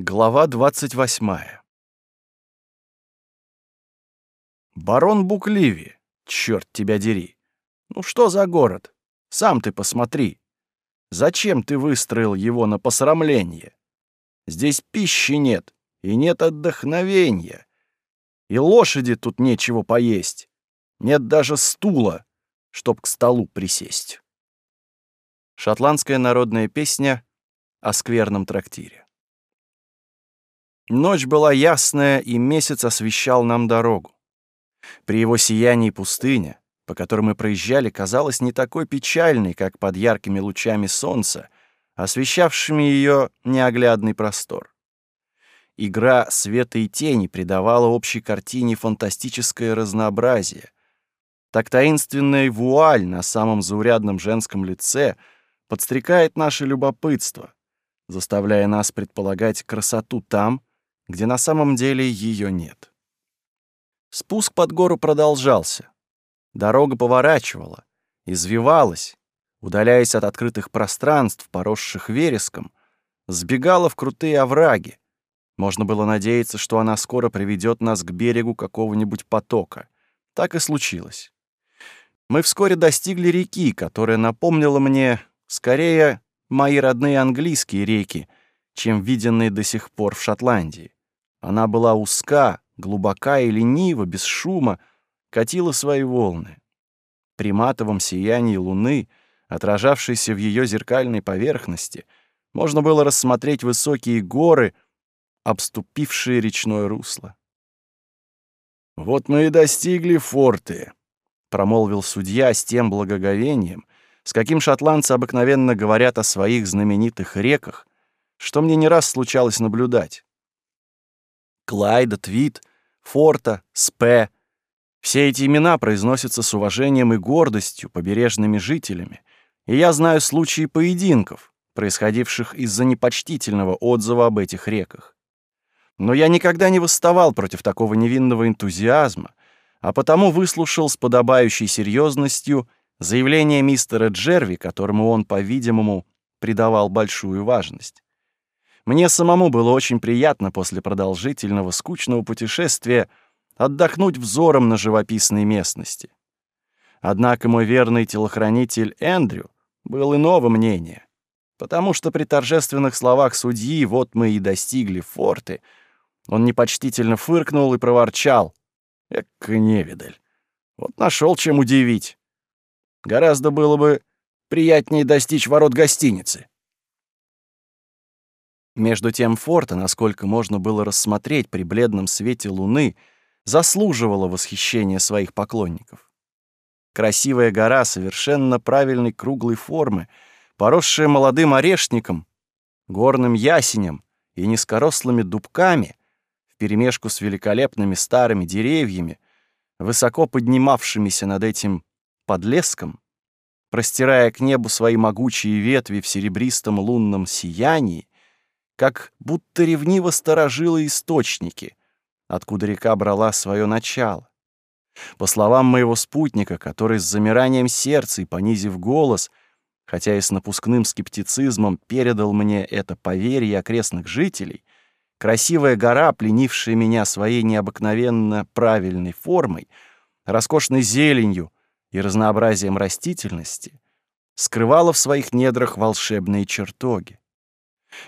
Глава 28. Барон Букливи, черт тебя дери. Ну что за город? Сам ты посмотри. Зачем ты выстроил его на посрамление? Здесь пищи нет, и нет отдохновения. И лошади тут нечего поесть. Нет даже стула, чтоб к столу присесть. Шотландская народная песня о скверном трактире. Ночь была ясная, и месяц освещал нам дорогу. При его сиянии пустыня, по которой мы проезжали, казалась не такой печальной, как под яркими лучами солнца, освещавшими ее неоглядный простор. Игра света и тени придавала общей картине фантастическое разнообразие. Так таинственная вуаль на самом заурядном женском лице подстрекает наше любопытство, заставляя нас предполагать красоту там, где на самом деле ее нет. Спуск под гору продолжался. Дорога поворачивала, извивалась, удаляясь от открытых пространств, поросших вереском, сбегала в крутые овраги. Можно было надеяться, что она скоро приведет нас к берегу какого-нибудь потока. Так и случилось. Мы вскоре достигли реки, которая напомнила мне, скорее, мои родные английские реки, чем виденные до сих пор в Шотландии. Она была узка, глубока и ленива, без шума, катила свои волны. При матовом сиянии луны, отражавшейся в ее зеркальной поверхности, можно было рассмотреть высокие горы, обступившие речное русло. «Вот мы и достигли форты», — промолвил судья с тем благоговением, с каким шотландцы обыкновенно говорят о своих знаменитых реках, что мне не раз случалось наблюдать. Клайда, Твит, Форта, Спе. Все эти имена произносятся с уважением и гордостью побережными жителями, и я знаю случаи поединков, происходивших из-за непочтительного отзыва об этих реках. Но я никогда не восставал против такого невинного энтузиазма, а потому выслушал с подобающей серьезностью заявление мистера Джерви, которому он, по-видимому, придавал большую важность. Мне самому было очень приятно после продолжительного скучного путешествия отдохнуть взором на живописной местности. Однако мой верный телохранитель Эндрю был иного мнения, потому что при торжественных словах судьи «вот мы и достигли форты» он непочтительно фыркнул и проворчал. Эк, невидаль. Вот нашел чем удивить. Гораздо было бы приятнее достичь ворот гостиницы. Между тем форта, насколько можно было рассмотреть при бледном свете луны, заслуживала восхищения своих поклонников. Красивая гора совершенно правильной круглой формы, поросшая молодым орешником, горным ясенем и низкорослыми дубками, вперемешку с великолепными старыми деревьями, высоко поднимавшимися над этим подлеском, простирая к небу свои могучие ветви в серебристом лунном сиянии, как будто ревниво сторожила источники, откуда река брала свое начало. По словам моего спутника, который с замиранием сердца и понизив голос, хотя и с напускным скептицизмом передал мне это поверье окрестных жителей, красивая гора, пленившая меня своей необыкновенно правильной формой, роскошной зеленью и разнообразием растительности, скрывала в своих недрах волшебные чертоги.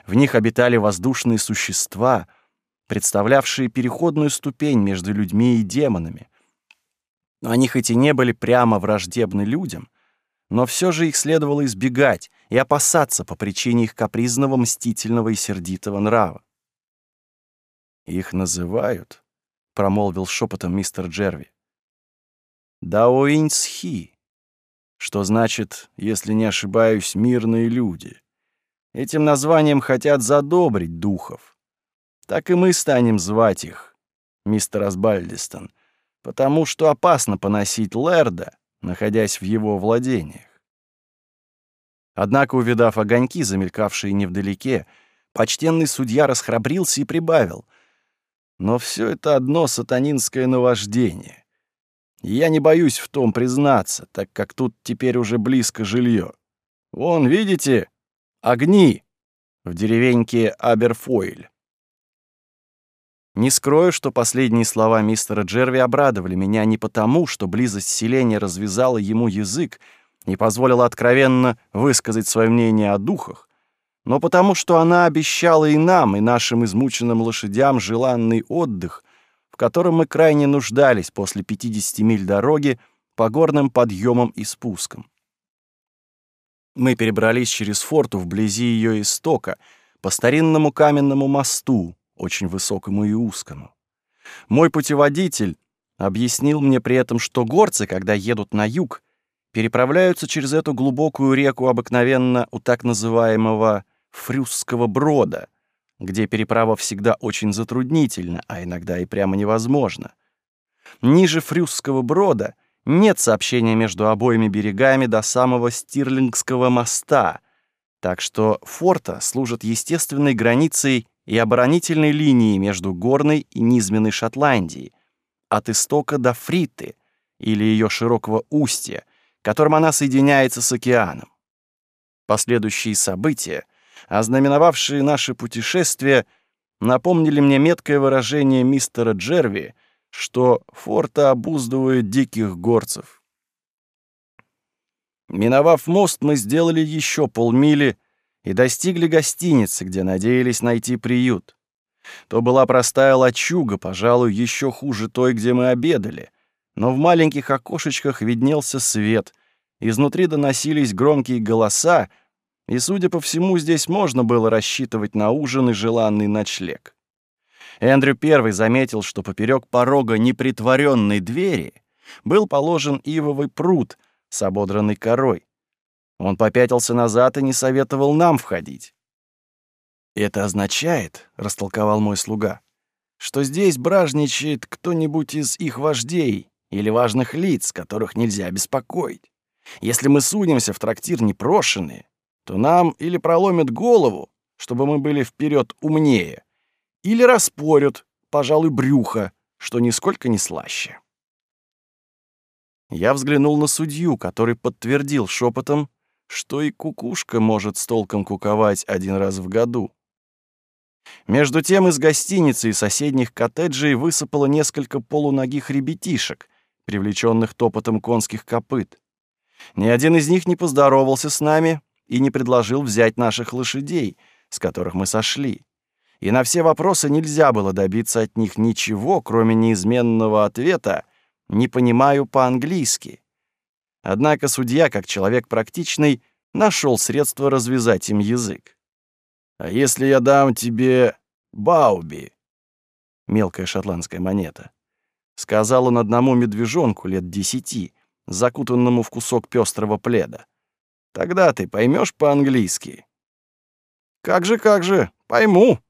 В них обитали воздушные существа, представлявшие переходную ступень между людьми и демонами. Они хоть и не были прямо враждебны людям, но все же их следовало избегать и опасаться по причине их капризного, мстительного и сердитого нрава. «Их называют», — промолвил шепотом мистер Джерви, «даоинсхи», что значит, если не ошибаюсь, мирные люди. Этим названием хотят задобрить духов. Так и мы станем звать их, мистер Асбальдистон, потому что опасно поносить Лерда, находясь в его владениях. Однако, увидав огоньки, замелькавшие невдалеке, почтенный судья расхрабрился и прибавил. Но все это одно сатанинское наваждение. И я не боюсь в том признаться, так как тут теперь уже близко жилье. Вон, видите, огни в деревеньке Аберфойль. Не скрою, что последние слова мистера Джерви обрадовали меня не потому, что близость селения развязала ему язык и позволила откровенно высказать свое мнение о духах, но потому, что она обещала и нам, и нашим измученным лошадям желанный отдых, в котором мы крайне нуждались после 50 миль дороги по горным подъемам и спускам мы перебрались через форту вблизи ее истока, по старинному каменному мосту, очень высокому и узкому. Мой путеводитель объяснил мне при этом, что горцы, когда едут на юг, переправляются через эту глубокую реку обыкновенно у так называемого Фрюзского брода, где переправа всегда очень затруднительна, а иногда и прямо невозможна. Ниже Фрюзского брода нет сообщения между обоими берегами до самого Стирлингского моста, так что форта служит естественной границей и оборонительной линией между горной и низменной Шотландией, от истока до Фриты или ее широкого устья, которым она соединяется с океаном. Последующие события, ознаменовавшие наше путешествие, напомнили мне меткое выражение мистера Джерви — что форта обуздывает диких горцев. Миновав мост, мы сделали еще полмили и достигли гостиницы, где надеялись найти приют. То была простая лачуга, пожалуй, еще хуже той, где мы обедали, но в маленьких окошечках виднелся свет, изнутри доносились громкие голоса, и, судя по всему, здесь можно было рассчитывать на ужин и желанный ночлег. Эндрю первый заметил, что поперек порога непритворенной двери был положен ивовый пруд с ободранной корой. Он попятился назад и не советовал нам входить. «Это означает, — растолковал мой слуга, — что здесь бражничает кто-нибудь из их вождей или важных лиц, которых нельзя беспокоить. Если мы сунемся в трактир непрошенные, то нам или проломят голову, чтобы мы были вперед умнее, или распорют, пожалуй, брюхо, что нисколько не слаще. Я взглянул на судью, который подтвердил шепотом, что и кукушка может с толком куковать один раз в году. Между тем из гостиницы и соседних коттеджей высыпало несколько полуногих ребятишек, привлеченных топотом конских копыт. Ни один из них не поздоровался с нами и не предложил взять наших лошадей, с которых мы сошли и на все вопросы нельзя было добиться от них ничего, кроме неизменного ответа «не понимаю по-английски». Однако судья, как человек практичный, нашел средство развязать им язык. «А если я дам тебе бауби?» Мелкая шотландская монета. Сказал он одному медвежонку лет десяти, закутанному в кусок пестрого пледа. «Тогда ты поймешь по-английски». «Как же, как же, пойму»,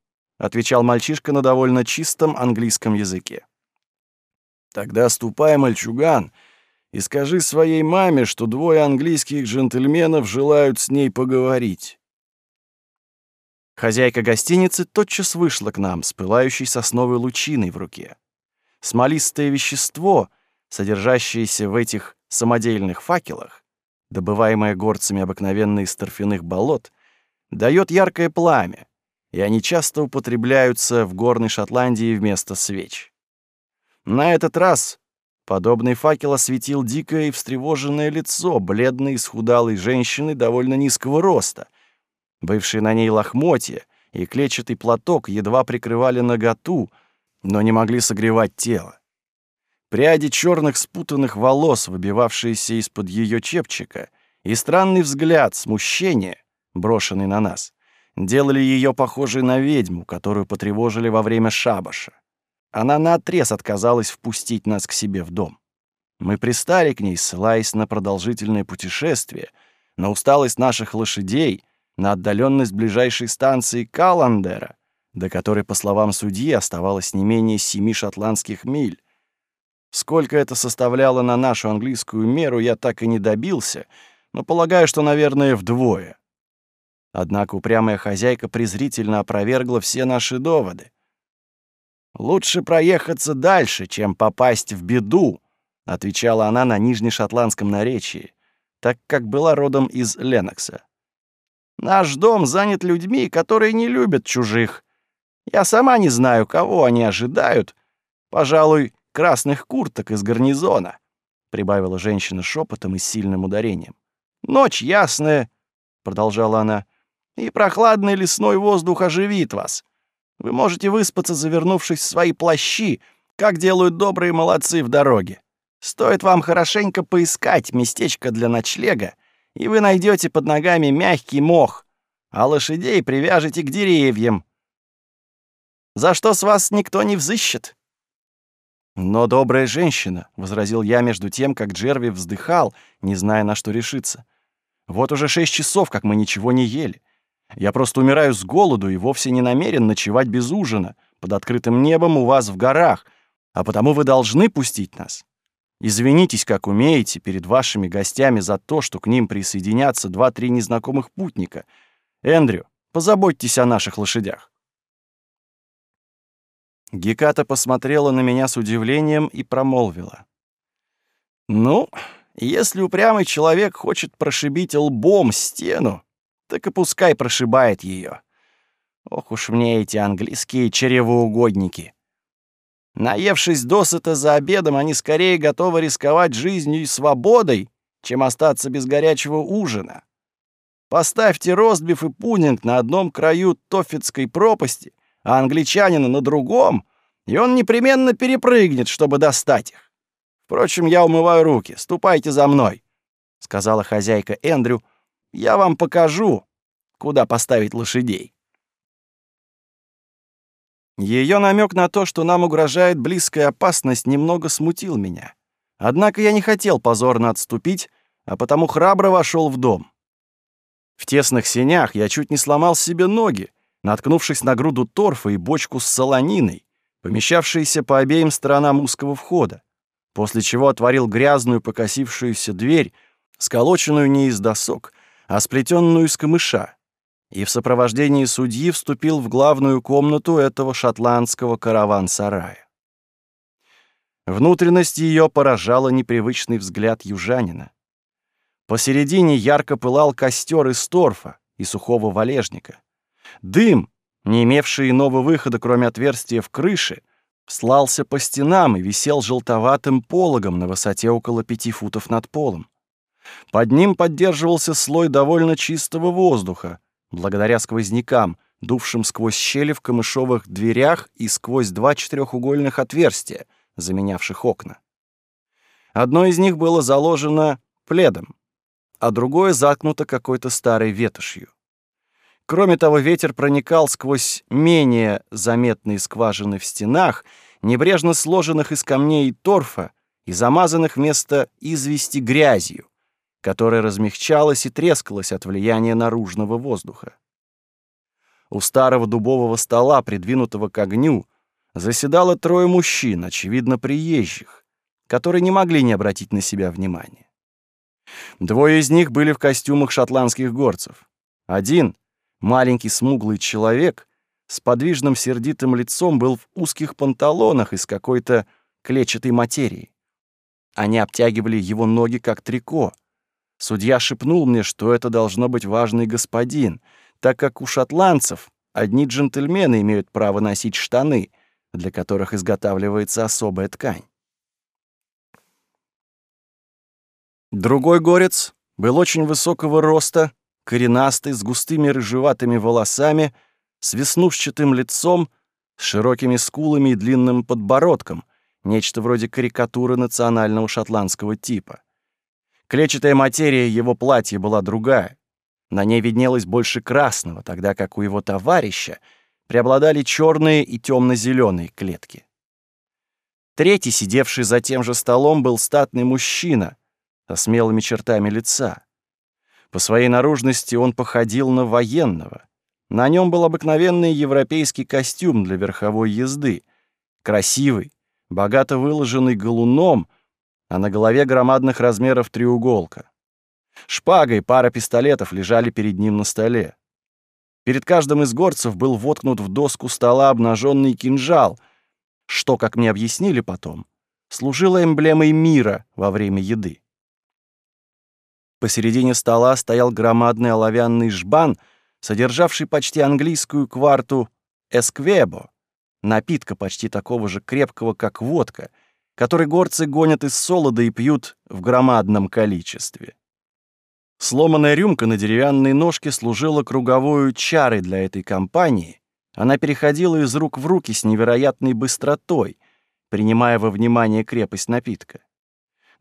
отвечал мальчишка на довольно чистом английском языке. Тогда ступай, мальчуган, и скажи своей маме, что двое английских джентльменов желают с ней поговорить. Хозяйка гостиницы тотчас вышла к нам с пылающей сосновой лучиной в руке. Смолистое вещество, содержащееся в этих самодельных факелах, добываемое горцами обыкновенно из торфяных болот, дает яркое пламя, и они часто употребляются в горной Шотландии вместо свеч. На этот раз подобный факел осветил дикое и встревоженное лицо бледной и схудалой женщины довольно низкого роста. Бывшие на ней лохмотья и клетчатый платок едва прикрывали наготу, но не могли согревать тело. Пряди черных спутанных волос, выбивавшиеся из-под ее чепчика, и странный взгляд смущения, брошенный на нас — делали ее похожей на ведьму, которую потревожили во время шабаша. Она наотрез отказалась впустить нас к себе в дом. Мы пристали к ней, ссылаясь на продолжительное путешествие, на усталость наших лошадей, на отдаленность ближайшей станции Каландера, до которой, по словам судьи, оставалось не менее семи шотландских миль. Сколько это составляло на нашу английскую меру, я так и не добился, но полагаю, что, наверное, вдвое. Однако упрямая хозяйка презрительно опровергла все наши доводы. «Лучше проехаться дальше, чем попасть в беду», — отвечала она на нижнешотландском наречии, так как была родом из Ленокса. «Наш дом занят людьми, которые не любят чужих. Я сама не знаю, кого они ожидают. Пожалуй, красных курток из гарнизона», — прибавила женщина шепотом и сильным ударением. «Ночь ясная», — продолжала она, — и прохладный лесной воздух оживит вас. Вы можете выспаться, завернувшись в свои плащи, как делают добрые молодцы в дороге. Стоит вам хорошенько поискать местечко для ночлега, и вы найдете под ногами мягкий мох, а лошадей привяжете к деревьям. За что с вас никто не взыщет? «Но добрая женщина», — возразил я между тем, как Джерви вздыхал, не зная, на что решиться. «Вот уже шесть часов, как мы ничего не ели. Я просто умираю с голоду и вовсе не намерен ночевать без ужина под открытым небом у вас в горах, а потому вы должны пустить нас. Извинитесь, как умеете, перед вашими гостями за то, что к ним присоединятся два-три незнакомых путника. Эндрю, позаботьтесь о наших лошадях». Геката посмотрела на меня с удивлением и промолвила. «Ну, если упрямый человек хочет прошибить лбом стену, так и пускай прошибает ее. Ох уж мне эти английские черевоугодники! Наевшись досыта за обедом, они скорее готовы рисковать жизнью и свободой, чем остаться без горячего ужина. Поставьте Ростбиф и пунинг на одном краю Тофицкой пропасти, а англичанина на другом, и он непременно перепрыгнет, чтобы достать их. Впрочем, я умываю руки, ступайте за мной, — сказала хозяйка Эндрю, я вам покажу, куда поставить лошадей». Ее намек на то, что нам угрожает близкая опасность, немного смутил меня. Однако я не хотел позорно отступить, а потому храбро вошел в дом. В тесных сенях я чуть не сломал себе ноги, наткнувшись на груду торфа и бочку с солониной, помещавшиеся по обеим сторонам узкого входа, после чего отворил грязную покосившуюся дверь, сколоченную не из досок, а сплетенную из камыша, и в сопровождении судьи вступил в главную комнату этого шотландского караван-сарая. Внутренность ее поражала непривычный взгляд южанина. Посередине ярко пылал костер из торфа и сухого валежника. Дым, не имевший иного выхода, кроме отверстия в крыше, слался по стенам и висел желтоватым пологом на высоте около пяти футов над полом. Под ним поддерживался слой довольно чистого воздуха, благодаря сквознякам, дувшим сквозь щели в камышовых дверях и сквозь два четырехугольных отверстия, заменявших окна. Одно из них было заложено пледом, а другое заткнуто какой-то старой ветошью. Кроме того, ветер проникал сквозь менее заметные скважины в стенах, небрежно сложенных из камней и торфа и замазанных вместо извести грязью, которая размягчалась и трескалась от влияния наружного воздуха. У старого дубового стола, придвинутого к огню, заседало трое мужчин, очевидно, приезжих, которые не могли не обратить на себя внимания. Двое из них были в костюмах шотландских горцев. Один, маленький смуглый человек, с подвижным сердитым лицом был в узких панталонах из какой-то клетчатой материи. Они обтягивали его ноги как трико, Судья шепнул мне, что это должно быть важный господин, так как у шотландцев одни джентльмены имеют право носить штаны, для которых изготавливается особая ткань. Другой горец был очень высокого роста, коренастый, с густыми рыжеватыми волосами, с веснушчатым лицом, с широкими скулами и длинным подбородком, нечто вроде карикатуры национального шотландского типа. Клетчатая материя его платья была другая. На ней виднелось больше красного, тогда как у его товарища преобладали черные и темно-зеленые клетки. Третий, сидевший за тем же столом, был статный мужчина со смелыми чертами лица. По своей наружности он походил на военного. На нем был обыкновенный европейский костюм для верховой езды, красивый, богато выложенный галуном — а на голове громадных размеров треуголка. и пара пистолетов лежали перед ним на столе. Перед каждым из горцев был воткнут в доску стола обнаженный кинжал, что, как мне объяснили потом, служило эмблемой мира во время еды. Посередине стола стоял громадный оловянный жбан, содержавший почти английскую кварту «эсквебо», напитка почти такого же крепкого, как водка — который горцы гонят из солода и пьют в громадном количестве. Сломанная рюмка на деревянной ножке служила круговой чарой для этой компании. Она переходила из рук в руки с невероятной быстротой, принимая во внимание крепость напитка.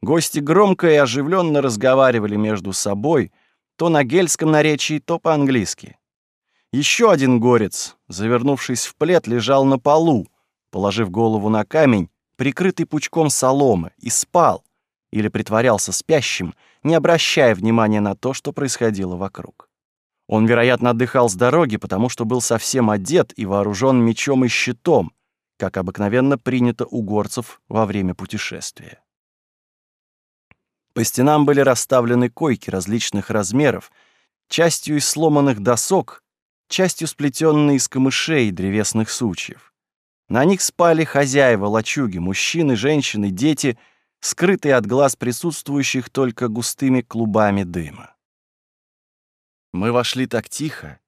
Гости громко и оживленно разговаривали между собой, то на гельском наречии, то по-английски. Еще один горец, завернувшись в плед, лежал на полу, положив голову на камень прикрытый пучком соломы, и спал, или притворялся спящим, не обращая внимания на то, что происходило вокруг. Он, вероятно, отдыхал с дороги, потому что был совсем одет и вооружен мечом и щитом, как обыкновенно принято у горцев во время путешествия. По стенам были расставлены койки различных размеров, частью из сломанных досок, частью сплетенные из камышей и древесных сучьев. На них спали хозяева лачуги, мужчины, женщины, дети, скрытые от глаз присутствующих только густыми клубами дыма. Мы вошли так тихо,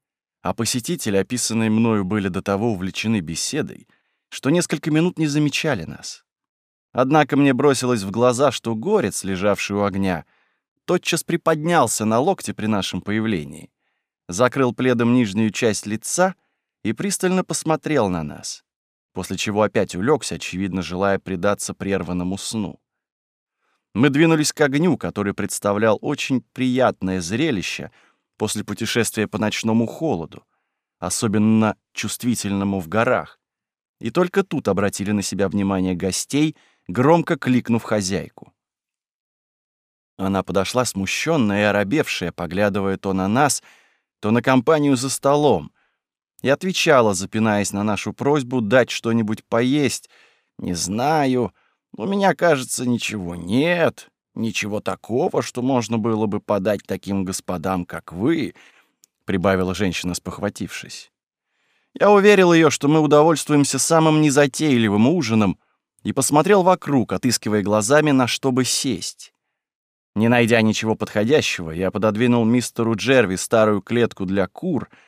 а посетители, описанные мною, были до того увлечены беседой, что несколько минут не замечали нас. Однако мне бросилось в глаза, что горец, лежавший у огня, тотчас приподнялся на локте при нашем появлении, закрыл пледом нижнюю часть лица и пристально посмотрел на нас после чего опять улегся, очевидно, желая предаться прерванному сну. Мы двинулись к огню, который представлял очень приятное зрелище после путешествия по ночному холоду, особенно чувствительному в горах, и только тут обратили на себя внимание гостей, громко кликнув хозяйку. Она подошла смущенная и оробевшая, поглядывая то на нас, то на компанию за столом — и отвечала, запинаясь на нашу просьбу дать что-нибудь поесть. «Не знаю. У меня, кажется, ничего нет. Ничего такого, что можно было бы подать таким господам, как вы», — прибавила женщина, спохватившись. Я уверил ее, что мы удовольствуемся самым незатейливым ужином, и посмотрел вокруг, отыскивая глазами, на что бы сесть. Не найдя ничего подходящего, я пододвинул мистеру Джерви старую клетку для кур —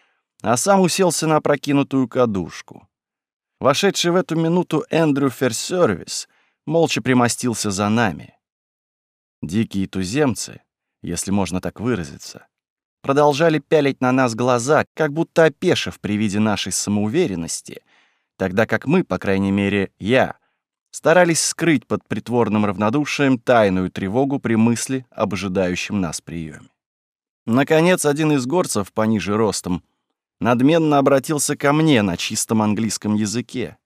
а сам уселся на опрокинутую кадушку. Вошедший в эту минуту Эндрю Ферсервис молча примостился за нами. Дикие туземцы, если можно так выразиться, продолжали пялить на нас глаза, как будто опешив при виде нашей самоуверенности, тогда как мы, по крайней мере, я, старались скрыть под притворным равнодушием тайную тревогу при мысли об ожидающем нас приеме. Наконец, один из горцев пониже ростом надменно обратился ко мне на чистом английском языке.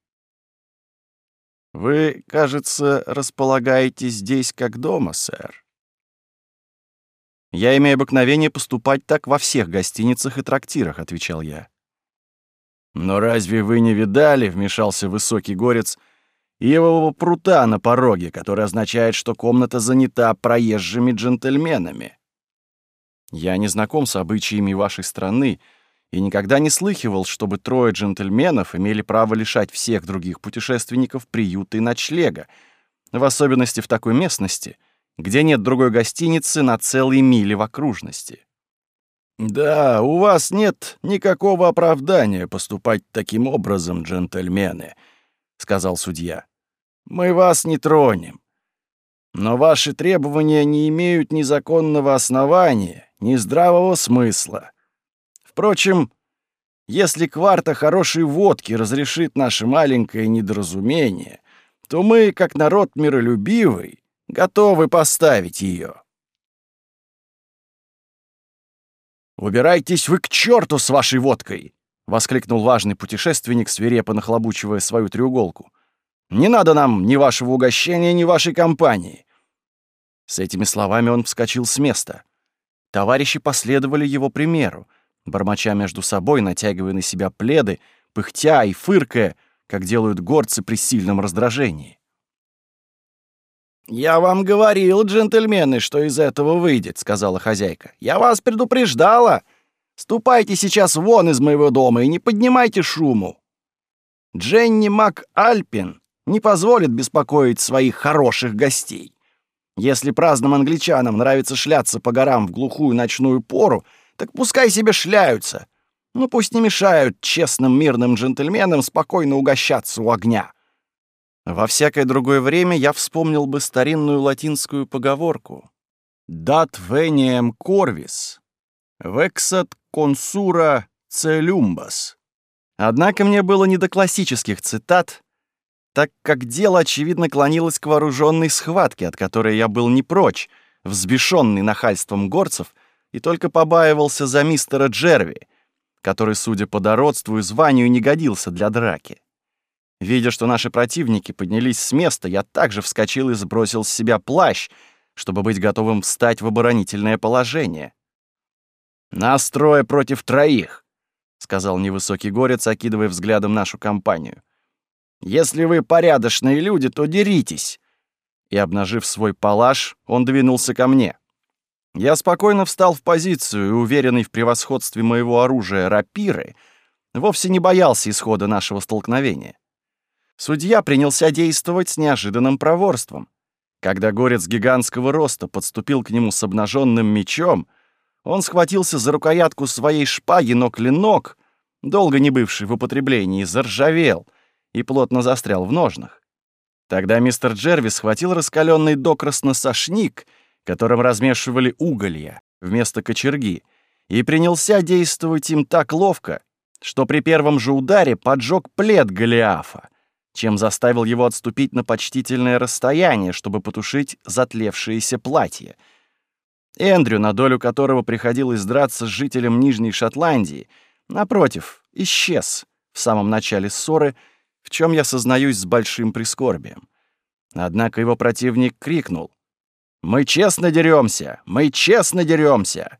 «Вы, кажется, располагаете здесь как дома, сэр». «Я имею обыкновение поступать так во всех гостиницах и трактирах», — отвечал я. «Но разве вы не видали?» — вмешался высокий горец — Ивового прута на пороге, который означает, что комната занята проезжими джентльменами. Я не знаком с обычаями вашей страны, и никогда не слыхивал, чтобы трое джентльменов имели право лишать всех других путешественников приюта и ночлега, в особенности в такой местности, где нет другой гостиницы на целые мили в окружности. «Да, у вас нет никакого оправдания поступать таким образом, джентльмены», — сказал судья. «Мы вас не тронем. Но ваши требования не имеют ни законного основания, ни здравого смысла. Впрочем, если кварта хорошей водки разрешит наше маленькое недоразумение, то мы, как народ миролюбивый, готовы поставить ее. «Убирайтесь вы к черту с вашей водкой!» — воскликнул важный путешественник, свирепо нахлобучивая свою треуголку. «Не надо нам ни вашего угощения, ни вашей компании!» С этими словами он вскочил с места. Товарищи последовали его примеру — бормоча между собой, натягивая на себя пледы, пыхтя и фыркая, как делают горцы при сильном раздражении. «Я вам говорил, джентльмены, что из этого выйдет», — сказала хозяйка. «Я вас предупреждала. Ступайте сейчас вон из моего дома и не поднимайте шуму. Дженни МакАльпин не позволит беспокоить своих хороших гостей. Если праздным англичанам нравится шляться по горам в глухую ночную пору, — так пускай себе шляются. Ну пусть не мешают честным мирным джентльменам спокойно угощаться у огня. Во всякое другое время я вспомнил бы старинную латинскую поговорку «Dat veniem corvis, vexat consura celumbas». Однако мне было не до классических цитат, так как дело, очевидно, клонилось к вооруженной схватке, от которой я был не прочь, взбешенный нахальством горцев и только побаивался за мистера Джерви, который, судя по дородству и званию, не годился для драки. Видя, что наши противники поднялись с места, я также вскочил и сбросил с себя плащ, чтобы быть готовым встать в оборонительное положение. «Нас трое против троих», — сказал невысокий горец, окидывая взглядом нашу компанию. «Если вы порядочные люди, то деритесь». И, обнажив свой палаш, он двинулся ко мне. Я спокойно встал в позицию и, уверенный в превосходстве моего оружия рапиры, вовсе не боялся исхода нашего столкновения. Судья принялся действовать с неожиданным проворством. Когда горец гигантского роста подступил к нему с обнаженным мечом, он схватился за рукоятку своей шпаги, но клинок, долго не бывший в употреблении, заржавел и плотно застрял в ножнах. Тогда мистер Джервис схватил раскаленный докрасно сошник — которым размешивали уголья вместо кочерги, и принялся действовать им так ловко, что при первом же ударе поджег плед Голиафа, чем заставил его отступить на почтительное расстояние, чтобы потушить затлевшееся платье. Эндрю, на долю которого приходилось драться с жителем Нижней Шотландии, напротив, исчез в самом начале ссоры, в чем я сознаюсь с большим прискорбием. Однако его противник крикнул мы честно деремся! Мы честно деремся!»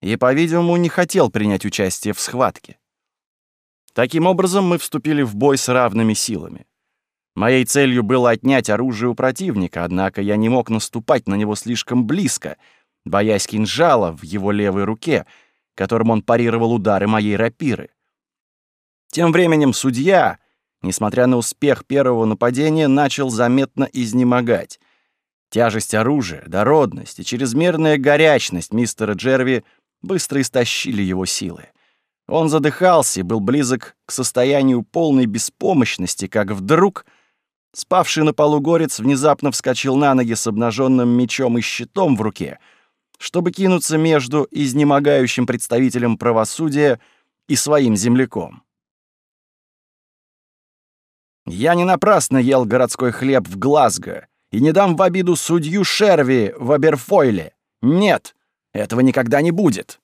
И, по-видимому, не хотел принять участие в схватке. Таким образом, мы вступили в бой с равными силами. Моей целью было отнять оружие у противника, однако я не мог наступать на него слишком близко, боясь кинжала в его левой руке, которым он парировал удары моей рапиры. Тем временем судья, несмотря на успех первого нападения, начал заметно изнемогать. Тяжесть оружия, дородность и чрезмерная горячность мистера Джерви быстро истощили его силы. Он задыхался и был близок к состоянию полной беспомощности, как вдруг спавший на полу горец внезапно вскочил на ноги с обнаженным мечом и щитом в руке, чтобы кинуться между изнемогающим представителем правосудия и своим земляком. Я не напрасно ел городской хлеб в Глазго — и не дам в обиду судью Шерви в Аберфойле. Нет, этого никогда не будет».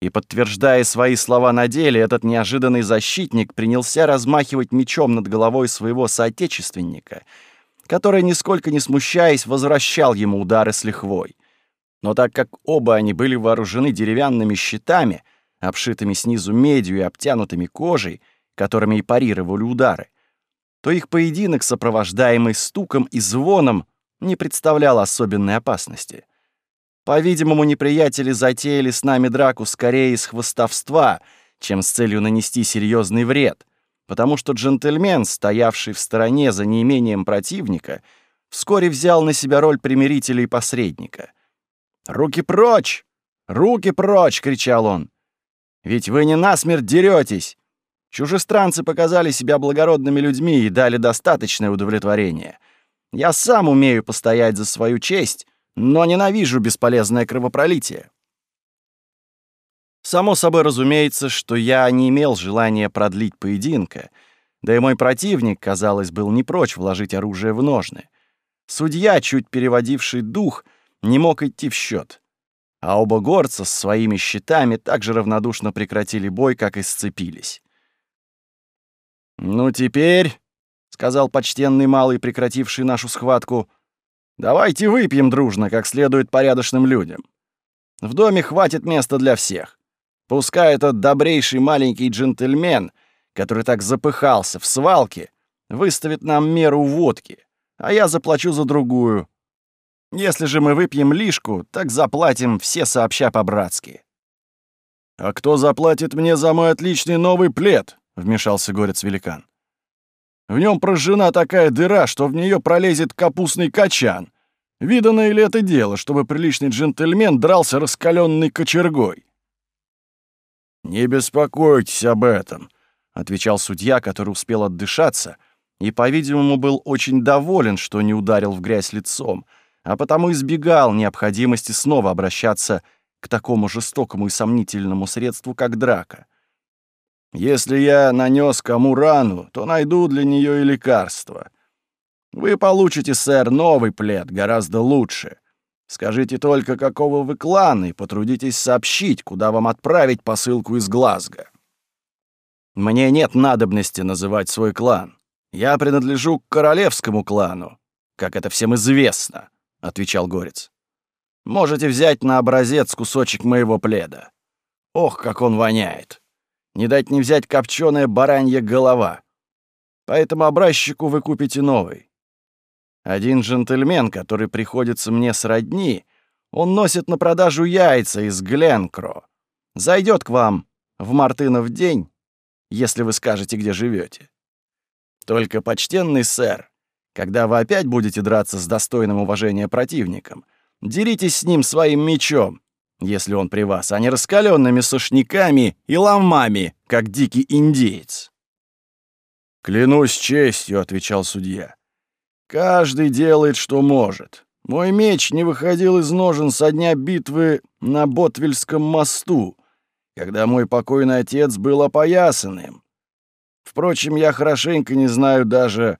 И, подтверждая свои слова на деле, этот неожиданный защитник принялся размахивать мечом над головой своего соотечественника, который, нисколько не смущаясь, возвращал ему удары с лихвой. Но так как оба они были вооружены деревянными щитами, обшитыми снизу медью и обтянутыми кожей, которыми и парировали удары, то их поединок, сопровождаемый стуком и звоном, не представлял особенной опасности. По-видимому, неприятели затеяли с нами драку скорее из хвостовства, чем с целью нанести серьезный вред, потому что джентльмен, стоявший в стороне за неимением противника, вскоре взял на себя роль примирителя и посредника. «Руки прочь! Руки прочь!» — кричал он. «Ведь вы не насмерть деретесь! Чужестранцы показали себя благородными людьми и дали достаточное удовлетворение. Я сам умею постоять за свою честь, но ненавижу бесполезное кровопролитие. Само собой разумеется, что я не имел желания продлить поединка, да и мой противник, казалось, был не прочь вложить оружие в ножны. Судья, чуть переводивший дух, не мог идти в счет, а оба горца с своими щитами так же равнодушно прекратили бой, как и сцепились. «Ну теперь», — сказал почтенный малый, прекративший нашу схватку, «давайте выпьем дружно, как следует порядочным людям. В доме хватит места для всех. Пускай этот добрейший маленький джентльмен, который так запыхался в свалке, выставит нам меру водки, а я заплачу за другую. Если же мы выпьем лишку, так заплатим все сообща по-братски». «А кто заплатит мне за мой отличный новый плед?» — вмешался горец-великан. «В нем прожжена такая дыра, что в нее пролезет капустный качан. Виданное ли это дело, чтобы приличный джентльмен дрался раскаленной кочергой?» «Не беспокойтесь об этом», — отвечал судья, который успел отдышаться и, по-видимому, был очень доволен, что не ударил в грязь лицом, а потому избегал необходимости снова обращаться к такому жестокому и сомнительному средству, как драка. Если я нанес кому рану, то найду для нее и лекарство. Вы получите, сэр, новый плед, гораздо лучше. Скажите только, какого вы клана, и потрудитесь сообщить, куда вам отправить посылку из Глазго. Мне нет надобности называть свой клан. Я принадлежу к королевскому клану, как это всем известно, — отвечал Горец. Можете взять на образец кусочек моего пледа. Ох, как он воняет! не дать не взять копченая баранья голова. Поэтому образчику вы купите новый. Один джентльмен, который приходится мне сродни, он носит на продажу яйца из Гленкро. Зайдет к вам в Мартынов день, если вы скажете, где живете. Только, почтенный сэр, когда вы опять будете драться с достойным уважения противником, деритесь с ним своим мечом, если он при вас, а не раскаленными сушниками и ломами, как дикий индеец. «Клянусь честью», — отвечал судья. «Каждый делает, что может. Мой меч не выходил из ножен со дня битвы на Ботвельском мосту, когда мой покойный отец был опоясанным. Впрочем, я хорошенько не знаю даже,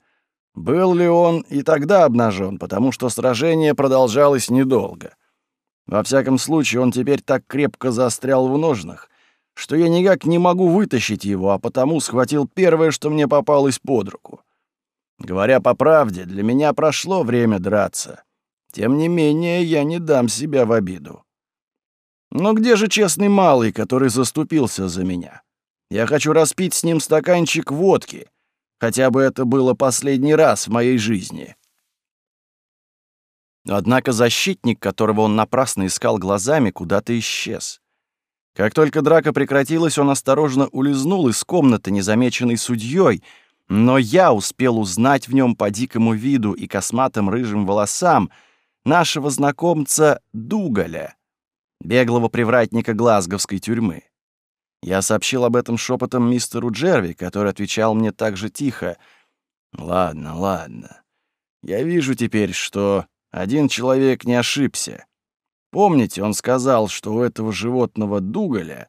был ли он и тогда обнажен, потому что сражение продолжалось недолго. Во всяком случае, он теперь так крепко застрял в ножнах, что я никак не могу вытащить его, а потому схватил первое, что мне попалось под руку. Говоря по правде, для меня прошло время драться. Тем не менее, я не дам себя в обиду. Но где же честный малый, который заступился за меня? Я хочу распить с ним стаканчик водки. Хотя бы это было последний раз в моей жизни. Однако защитник, которого он напрасно искал глазами, куда-то исчез. Как только драка прекратилась, он осторожно улизнул из комнаты, незамеченной судьей, но я успел узнать в нем по дикому виду и косматым рыжим волосам нашего знакомца Дугаля, беглого привратника Глазговской тюрьмы. Я сообщил об этом шепотом мистеру Джерви, который отвечал мне так же тихо. «Ладно, ладно. Я вижу теперь, что один человек не ошибся. Помните, он сказал, что у этого животного дуголя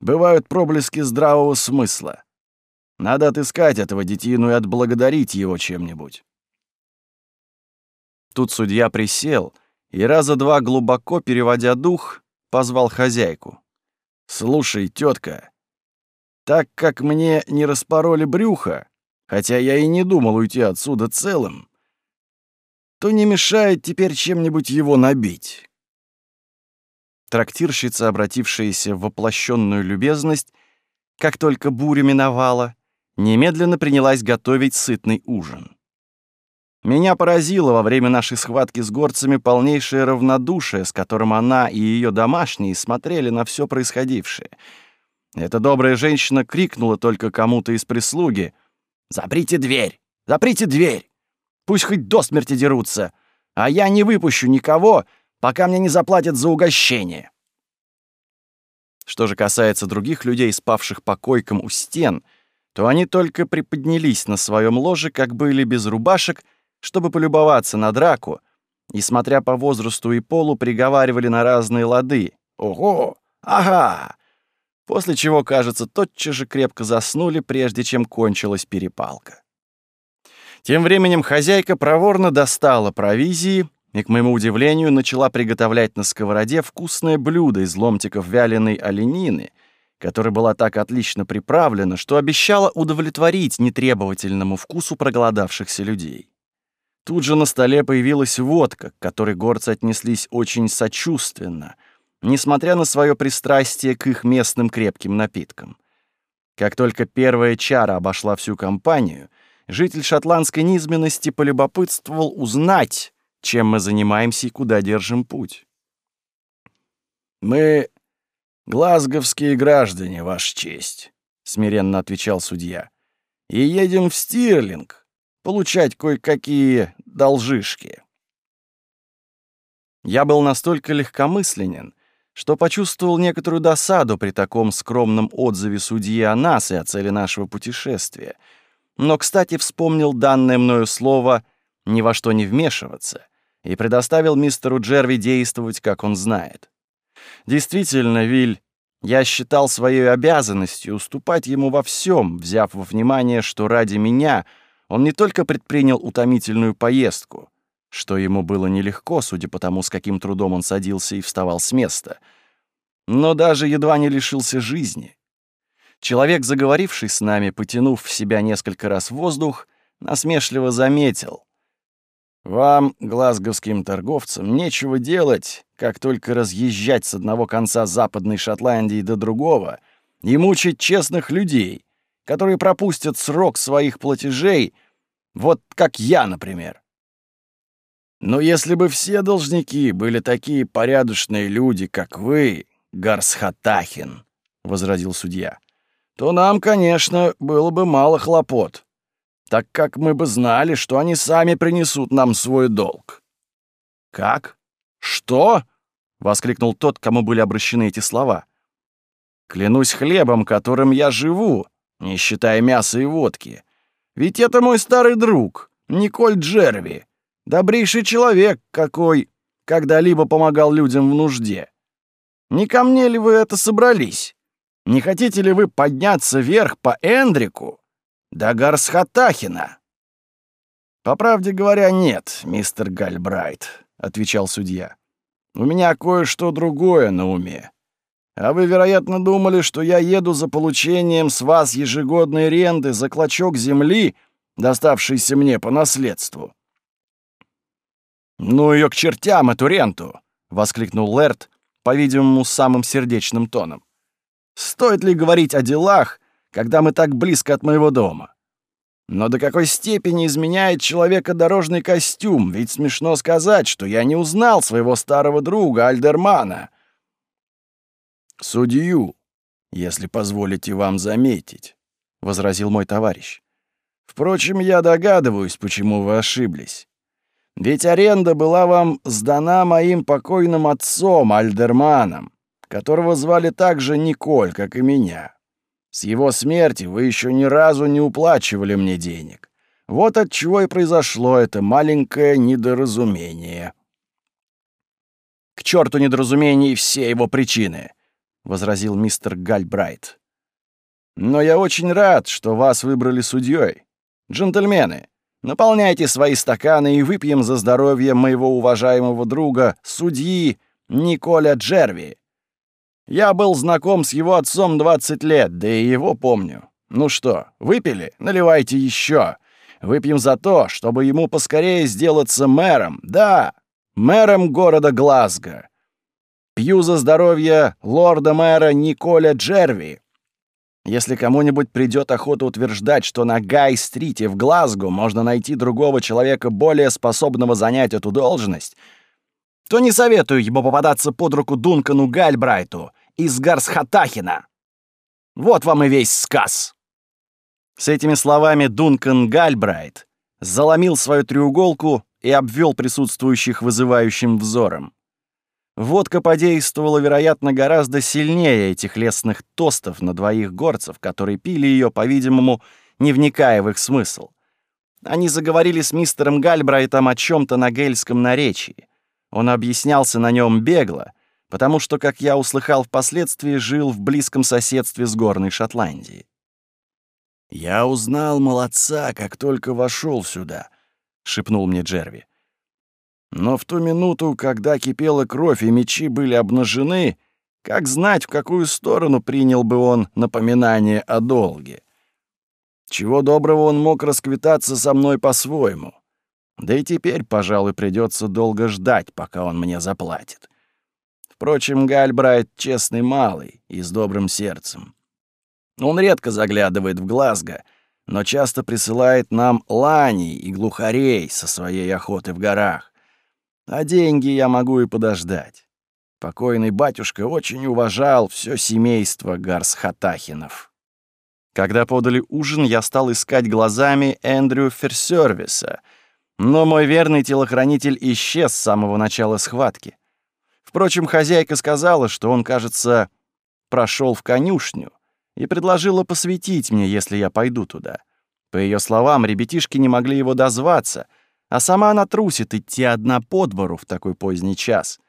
бывают проблески здравого смысла. Надо отыскать этого детину и отблагодарить его чем-нибудь. Тут судья присел и раза два глубоко, переводя дух, позвал хозяйку. «Слушай, тетка, так как мне не распороли брюха, хотя я и не думал уйти отсюда целым, то не мешает теперь чем-нибудь его набить. Трактирщица, обратившаяся в воплощенную любезность, как только буря миновала, немедленно принялась готовить сытный ужин. Меня поразило во время нашей схватки с горцами полнейшее равнодушие, с которым она и ее домашние смотрели на все происходившее. Эта добрая женщина крикнула только кому-то из прислуги «Заприте дверь! Заприте дверь!» Пусть хоть до смерти дерутся. А я не выпущу никого, пока мне не заплатят за угощение. Что же касается других людей, спавших по койкам у стен, то они только приподнялись на своем ложе, как были без рубашек, чтобы полюбоваться на драку, и, смотря по возрасту и полу, приговаривали на разные лады. «Ого! Ага!» После чего, кажется, тотчас же крепко заснули, прежде чем кончилась перепалка. Тем временем хозяйка проворно достала провизии и, к моему удивлению, начала приготовлять на сковороде вкусное блюдо из ломтиков вяленой оленины, которая была так отлично приправлена, что обещала удовлетворить нетребовательному вкусу проголодавшихся людей. Тут же на столе появилась водка, к которой горцы отнеслись очень сочувственно, несмотря на свое пристрастие к их местным крепким напиткам. Как только первая чара обошла всю компанию — житель шотландской низменности полюбопытствовал узнать, чем мы занимаемся и куда держим путь. «Мы глазговские граждане, Ваша честь», — смиренно отвечал судья, «и едем в Стирлинг получать кое-какие должишки». Я был настолько легкомысленен, что почувствовал некоторую досаду при таком скромном отзыве судьи о нас и о цели нашего путешествия — но, кстати, вспомнил данное мною слово «ни во что не вмешиваться» и предоставил мистеру Джерви действовать, как он знает. Действительно, Виль, я считал своей обязанностью уступать ему во всем, взяв во внимание, что ради меня он не только предпринял утомительную поездку, что ему было нелегко, судя по тому, с каким трудом он садился и вставал с места, но даже едва не лишился жизни. Человек, заговоривший с нами, потянув в себя несколько раз воздух, насмешливо заметил. «Вам, глазговским торговцам, нечего делать, как только разъезжать с одного конца Западной Шотландии до другого и мучить честных людей, которые пропустят срок своих платежей, вот как я, например». «Но если бы все должники были такие порядочные люди, как вы, Гарсхатахин», — возразил судья, — то нам, конечно, было бы мало хлопот, так как мы бы знали, что они сами принесут нам свой долг». «Как? Что?» — воскликнул тот, кому были обращены эти слова. «Клянусь хлебом, которым я живу, не считая мяса и водки. Ведь это мой старый друг, Николь Джерви, добрейший человек, какой когда-либо помогал людям в нужде. Не ко мне ли вы это собрались?» Не хотите ли вы подняться вверх по Эндрику до Гарсхатахина?» «По правде говоря, нет, мистер Гальбрайт», — отвечал судья. «У меня кое-что другое на уме. А вы, вероятно, думали, что я еду за получением с вас ежегодной ренды за клочок земли, доставшийся мне по наследству». «Ну ее к чертям, эту ренту!» — воскликнул Лэрт, по-видимому, самым сердечным тоном. Стоит ли говорить о делах, когда мы так близко от моего дома? Но до какой степени изменяет человека дорожный костюм? Ведь смешно сказать, что я не узнал своего старого друга Альдермана. Судью, если позволите вам заметить, возразил мой товарищ. Впрочем, я догадываюсь, почему вы ошиблись. Ведь аренда была вам сдана моим покойным отцом Альдерманом которого звали также Николь, как и меня. С его смерти вы еще ни разу не уплачивали мне денег. Вот от чего и произошло это маленькое недоразумение. К черту недоразумение и все его причины, возразил мистер Гальбрайт. Но я очень рад, что вас выбрали судьей. Джентльмены, наполняйте свои стаканы и выпьем за здоровье моего уважаемого друга, судьи Николя Джерви, я был знаком с его отцом 20 лет, да и его помню. Ну что, выпили? Наливайте еще. Выпьем за то, чтобы ему поскорее сделаться мэром. Да, мэром города Глазго. Пью за здоровье лорда-мэра Николя Джерви. Если кому-нибудь придет охота утверждать, что на Гай-стрите в Глазго можно найти другого человека, более способного занять эту должность, то не советую ему попадаться под руку Дункану Гальбрайту из Гарсхатахина. Вот вам и весь сказ». С этими словами Дункан Гальбрайт заломил свою треуголку и обвел присутствующих вызывающим взором. Водка подействовала, вероятно, гораздо сильнее этих лесных тостов на двоих горцев, которые пили ее, по-видимому, не вникая в их смысл. Они заговорили с мистером Гальбрайтом о чем то на гельском наречии. Он объяснялся на нем бегло, потому что, как я услыхал впоследствии, жил в близком соседстве с горной Шотландией. «Я узнал молодца, как только вошел сюда», — шепнул мне Джерви. «Но в ту минуту, когда кипела кровь и мечи были обнажены, как знать, в какую сторону принял бы он напоминание о долге? Чего доброго он мог расквитаться со мной по-своему? Да и теперь, пожалуй, придется долго ждать, пока он мне заплатит. Впрочем, Гальбрайт — честный малый и с добрым сердцем. Он редко заглядывает в Глазго, но часто присылает нам ланей и глухарей со своей охоты в горах. А деньги я могу и подождать. Покойный батюшка очень уважал все семейство Гарсхатахинов. Когда подали ужин, я стал искать глазами Эндрю Ферсервиса — но мой верный телохранитель исчез с самого начала схватки. Впрочем, хозяйка сказала, что он, кажется, прошел в конюшню и предложила посвятить мне, если я пойду туда. По ее словам, ребятишки не могли его дозваться, а сама она трусит идти одна по двору в такой поздний час.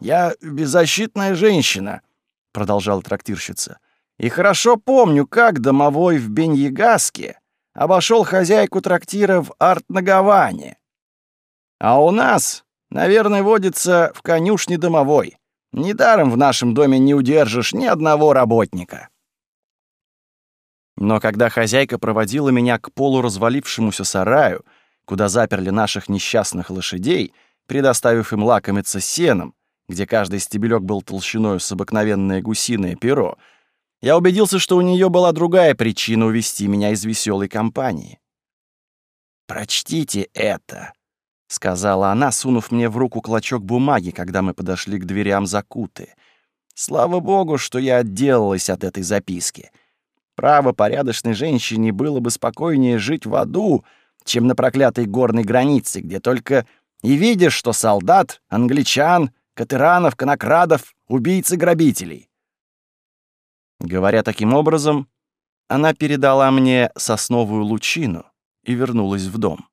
«Я беззащитная женщина», — продолжала трактирщица, — «и хорошо помню, как домовой в Беньягаске обошел хозяйку трактира в Арт-Нагаване. А у нас, наверное, водится в конюшне домовой. Недаром в нашем доме не удержишь ни одного работника. Но когда хозяйка проводила меня к полуразвалившемуся сараю, куда заперли наших несчастных лошадей, предоставив им лакомиться сеном, где каждый стебелек был толщиной с обыкновенное гусиное перо, я убедился, что у нее была другая причина увести меня из веселой компании. «Прочтите это», — сказала она, сунув мне в руку клочок бумаги, когда мы подошли к дверям закуты. «Слава богу, что я отделалась от этой записки. Право порядочной женщине было бы спокойнее жить в аду, чем на проклятой горной границе, где только и видишь, что солдат, англичан, катеранов, конокрадов, убийцы-грабителей. Говоря таким образом, она передала мне сосновую лучину и вернулась в дом.